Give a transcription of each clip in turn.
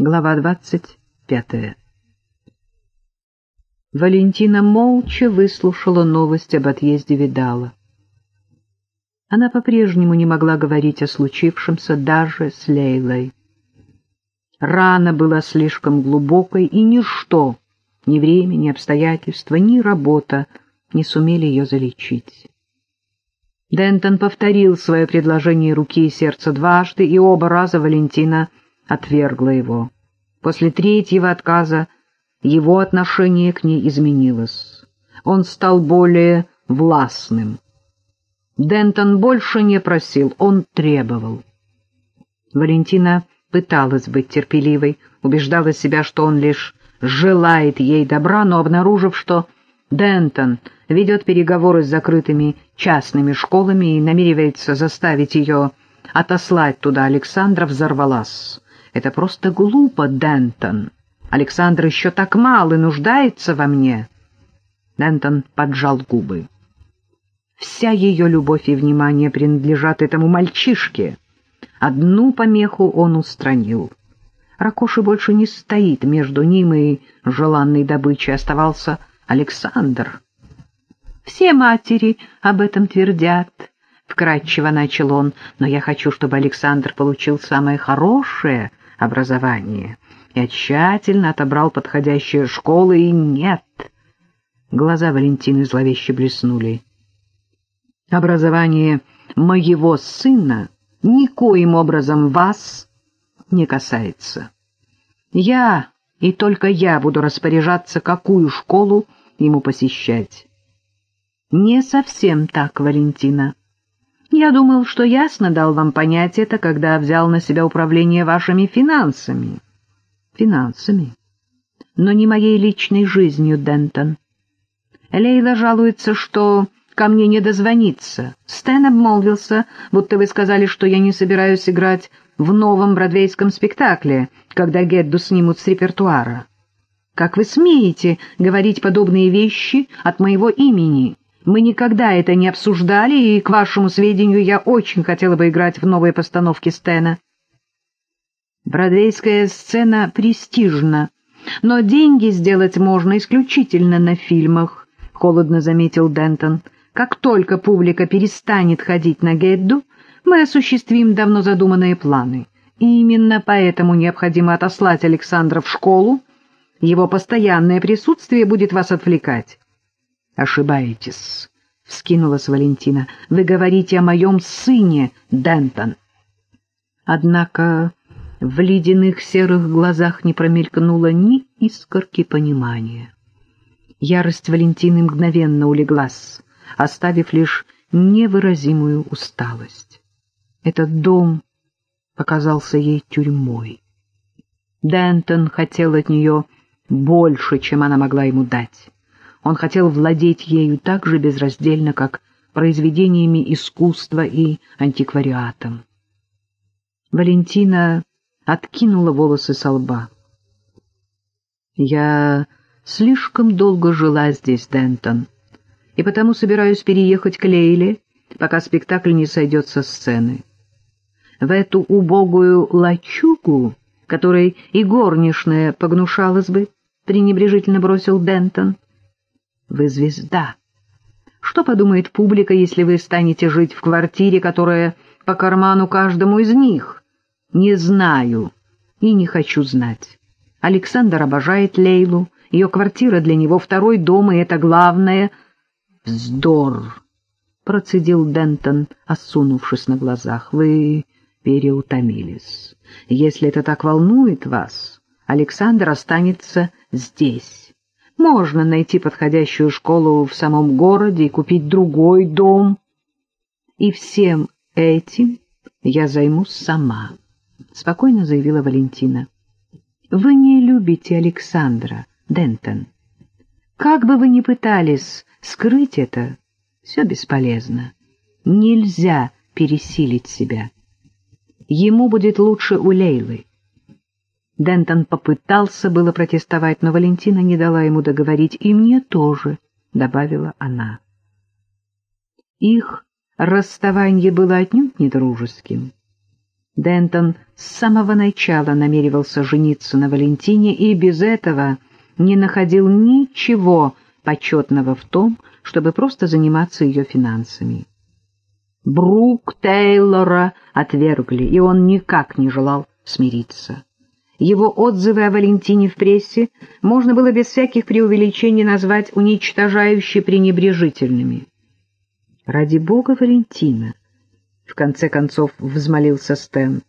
Глава двадцать пятая Валентина молча выслушала новость об отъезде Видала. Она по-прежнему не могла говорить о случившемся даже с Лейлой. Рана была слишком глубокой, и ничто, ни время, ни обстоятельства, ни работа не сумели ее залечить. Дентон повторил свое предложение руки и сердца дважды, и оба раза Валентина отвергла его. После третьего отказа его отношение к ней изменилось. Он стал более властным. Дентон больше не просил, он требовал. Валентина пыталась быть терпеливой, убеждала себя, что он лишь желает ей добра, но, обнаружив, что Дентон ведет переговоры с закрытыми частными школами и намеревается заставить ее отослать туда Александра, взорвалась. Это просто глупо, Дентон. Александр еще так мал и нуждается во мне. Дентон поджал губы. Вся ее любовь и внимание принадлежат этому мальчишке. Одну помеху он устранил. Ракоши больше не стоит между ним и желанной добычей. Оставался Александр. Все матери об этом твердят. — вкратчиво начал он, — но я хочу, чтобы Александр получил самое хорошее образование. Я тщательно отобрал подходящие школы, и нет. Глаза Валентины зловеще блеснули. Образование моего сына никоим образом вас не касается. Я и только я буду распоряжаться, какую школу ему посещать. Не совсем так, Валентина. Я думал, что ясно дал вам понять это, когда взял на себя управление вашими финансами. Финансами? Но не моей личной жизнью, Дентон. Лейла жалуется, что ко мне не дозвониться. Стэн обмолвился, будто вы сказали, что я не собираюсь играть в новом бродвейском спектакле, когда Гедду снимут с репертуара. Как вы смеете говорить подобные вещи от моего имени?» Мы никогда это не обсуждали, и, к вашему сведению, я очень хотела бы играть в новой постановке Стена. Бродвейская сцена престижна, но деньги сделать можно исключительно на фильмах, — холодно заметил Дентон. Как только публика перестанет ходить на Гедду, мы осуществим давно задуманные планы. И именно поэтому необходимо отослать Александра в школу. Его постоянное присутствие будет вас отвлекать. Ошибаетесь, — вскинулась Валентина. — Вы говорите о моем сыне, Дентон. Однако в ледяных серых глазах не промелькнуло ни искорки понимания. Ярость Валентины мгновенно улеглась, оставив лишь невыразимую усталость. Этот дом показался ей тюрьмой. Дентон хотел от нее больше, чем она могла ему дать. Он хотел владеть ею так же безраздельно, как произведениями искусства и антиквариатом. Валентина откинула волосы со лба. «Я слишком долго жила здесь, Дентон, и потому собираюсь переехать к Лейле, пока спектакль не сойдет со сцены. В эту убогую лачугу, которой и горничная погнушалась бы, пренебрежительно бросил Дентон, — вы звезда. Что подумает публика, если вы станете жить в квартире, которая по карману каждому из них? Не знаю и не хочу знать. Александр обожает Лейлу, ее квартира для него второй дом, и это главное — вздор, — процедил Дентон, осунувшись на глазах. Вы переутомились. Если это так волнует вас, Александр останется здесь. Можно найти подходящую школу в самом городе и купить другой дом. И всем этим я займусь сама, — спокойно заявила Валентина. Вы не любите Александра, Дентон. Как бы вы ни пытались скрыть это, все бесполезно. Нельзя пересилить себя. Ему будет лучше у Лейлы. Дентон попытался было протестовать, но Валентина не дала ему договорить, и мне тоже, — добавила она. Их расставание было отнюдь не дружеским. Дентон с самого начала намеревался жениться на Валентине и без этого не находил ничего почетного в том, чтобы просто заниматься ее финансами. Брук Тейлора отвергли, и он никак не желал смириться. Его отзывы о Валентине в прессе можно было без всяких преувеличений назвать уничтожающе пренебрежительными. «Ради бога, Валентина!» — в конце концов взмолился Стэн.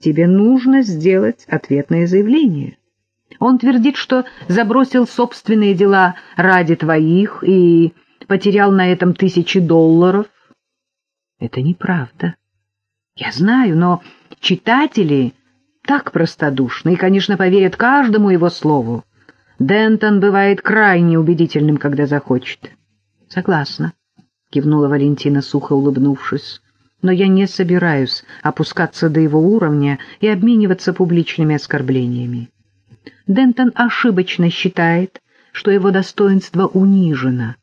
«Тебе нужно сделать ответное заявление». Он твердит, что забросил собственные дела ради твоих и потерял на этом тысячи долларов. Это неправда. Я знаю, но читатели так простодушны и, конечно, поверят каждому его слову. Дентон бывает крайне убедительным, когда захочет. Согласна, кивнула Валентина, сухо улыбнувшись. Но я не собираюсь опускаться до его уровня и обмениваться публичными оскорблениями. Дентон ошибочно считает, что его достоинство унижено.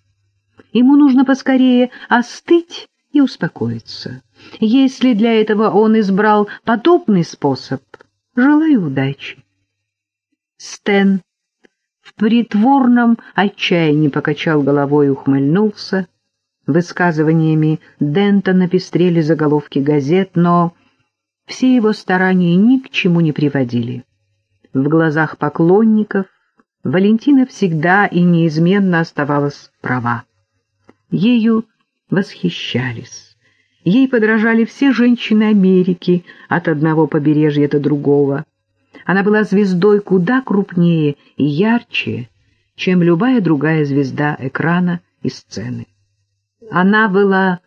Ему нужно поскорее остыть и успокоиться. Если для этого он избрал подобный способ, желаю удачи. Стэн в притворном отчаянии покачал головой и ухмыльнулся. Высказываниями Дентона пестрели заголовки газет, но все его старания ни к чему не приводили. В глазах поклонников Валентина всегда и неизменно оставалась права. Ею восхищались. Ей подражали все женщины Америки от одного побережья до другого. Она была звездой куда крупнее и ярче, чем любая другая звезда экрана и сцены. Она была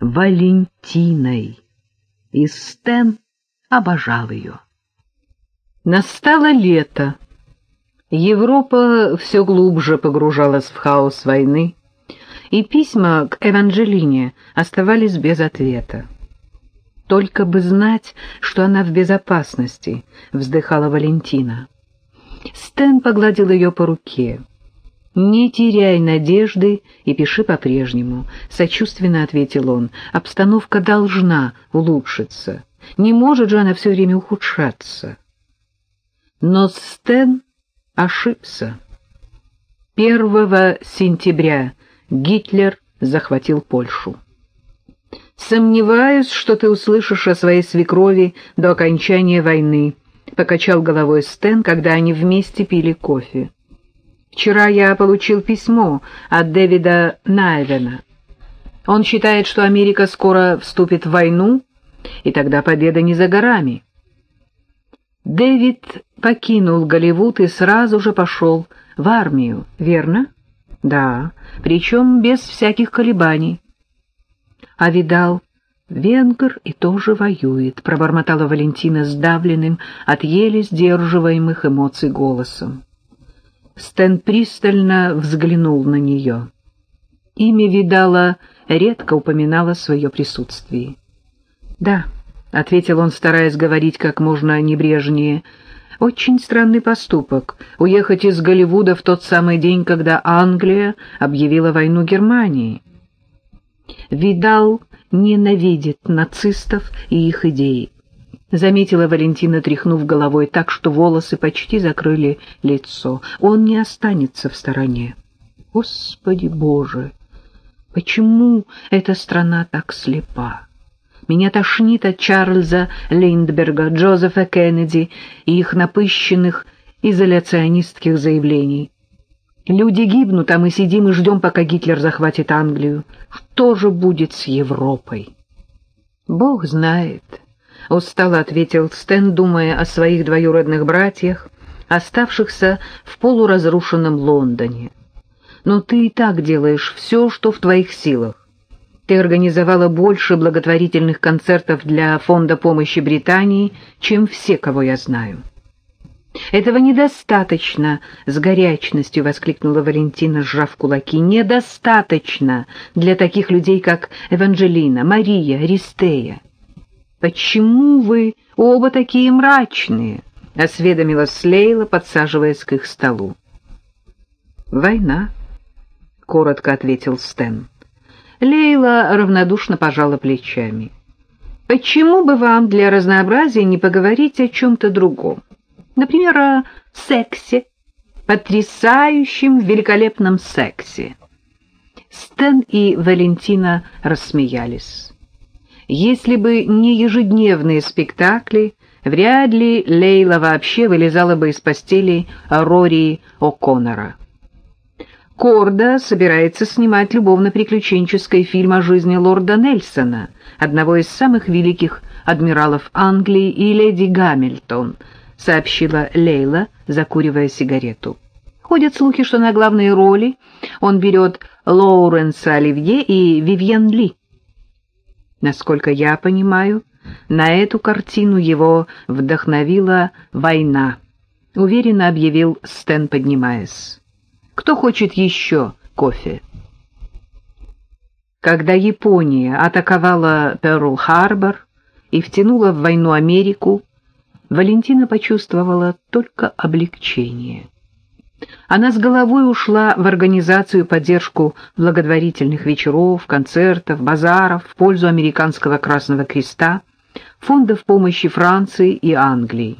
Валентиной, и Стэн обожал ее. Настало лето. Европа все глубже погружалась в хаос войны, и письма к Эванжелине оставались без ответа. «Только бы знать, что она в безопасности», — вздыхала Валентина. Стэн погладил ее по руке. «Не теряй надежды и пиши по-прежнему», — сочувственно ответил он. «Обстановка должна улучшиться. Не может же она все время ухудшаться». Но Стэн ошибся. 1 сентября Гитлер захватил Польшу. «Сомневаюсь, что ты услышишь о своей свекрови до окончания войны», — покачал головой Стэн, когда они вместе пили кофе. «Вчера я получил письмо от Дэвида Найвена. Он считает, что Америка скоро вступит в войну, и тогда победа не за горами». Дэвид покинул Голливуд и сразу же пошел в армию, верно? Да, причем без всяких колебаний. А видал, венгр и тоже воюет, пробормотала Валентина сдавленным от еле сдерживаемых эмоций голосом. Стэн пристально взглянул на нее. Имя видала редко упоминала свое присутствие. Да, — ответил он, стараясь говорить как можно небрежнее. Очень странный поступок — уехать из Голливуда в тот самый день, когда Англия объявила войну Германии. Видал ненавидит нацистов и их идеи. Заметила Валентина, тряхнув головой так, что волосы почти закрыли лицо. Он не останется в стороне. Господи Боже! Почему эта страна так слепа? Меня тошнит от Чарльза Линдберга, Джозефа Кеннеди и их напыщенных изоляционистских заявлений. Люди гибнут, а мы сидим и ждем, пока Гитлер захватит Англию. Что же будет с Европой? Бог знает, — устало ответил Стэн, думая о своих двоюродных братьях, оставшихся в полуразрушенном Лондоне. Но ты и так делаешь все, что в твоих силах. Ты организовала больше благотворительных концертов для Фонда помощи Британии, чем все, кого я знаю. «Этого недостаточно!» — с горячностью воскликнула Валентина, сжав кулаки. «Недостаточно для таких людей, как Эванжелина, Мария, Аристея!» «Почему вы оба такие мрачные?» — осведомилась Лейла, подсаживаясь к их столу. «Война», — коротко ответил Стэн. Лейла равнодушно пожала плечами. Почему бы вам для разнообразия не поговорить о чем-то другом? Например, о сексе, потрясающем, великолепном сексе. Стэн и Валентина рассмеялись. Если бы не ежедневные спектакли, вряд ли Лейла вообще вылезала бы из постели Рори О'Коннора. Корда собирается снимать любовно-приключенческий фильм о жизни лорда Нельсона, одного из самых великих адмиралов Англии и леди Гамильтон, сообщила Лейла, закуривая сигарету. Ходят слухи, что на главные роли он берет Лоуренса Оливье и Вивьен Ли. Насколько я понимаю, на эту картину его вдохновила война, уверенно объявил Стэн, поднимаясь. Кто хочет еще кофе? Когда Япония атаковала Перл-Харбор и втянула в войну Америку, Валентина почувствовала только облегчение. Она с головой ушла в организацию поддержку благотворительных вечеров, концертов, базаров в пользу Американского Красного Креста, фондов помощи Франции и Англии.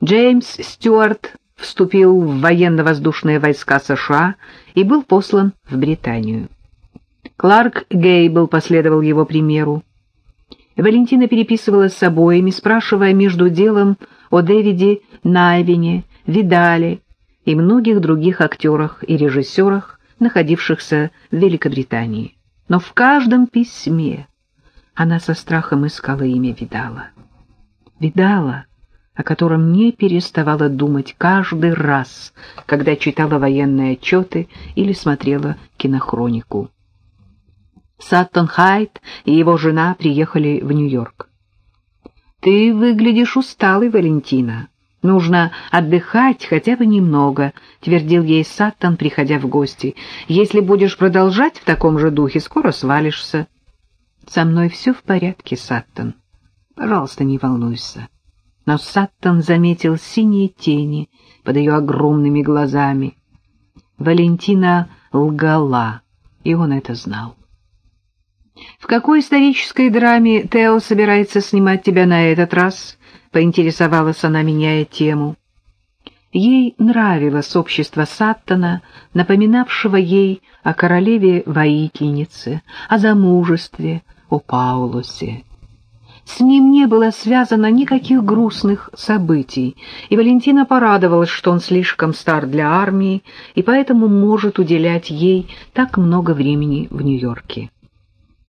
Джеймс Стюарт вступил в военно-воздушные войска США и был послан в Британию. Кларк Гейбл последовал его примеру. Валентина переписывалась с обоими, спрашивая между делом о Дэвиде Найвине, Видале, и многих других актерах и режиссерах, находившихся в Великобритании. Но в каждом письме она со страхом искала имя Видала. Видала, о котором не переставала думать каждый раз, когда читала военные отчеты или смотрела кинохронику. Саттон Хайт и его жена приехали в Нью-Йорк. «Ты выглядишь усталой, Валентина», Нужно отдыхать хотя бы немного, — твердил ей Саттон, приходя в гости. Если будешь продолжать в таком же духе, скоро свалишься. Со мной все в порядке, Саттон. Пожалуйста, не волнуйся. Но Саттон заметил синие тени под ее огромными глазами. Валентина лгала, и он это знал. В какой исторической драме Тео собирается снимать тебя на этот раз? — поинтересовалась она, меняя тему. Ей нравилось общество Саттона, напоминавшего ей о королеве-воительнице, о замужестве, о Паулусе. С ним не было связано никаких грустных событий, и Валентина порадовалась, что он слишком стар для армии и поэтому может уделять ей так много времени в Нью-Йорке.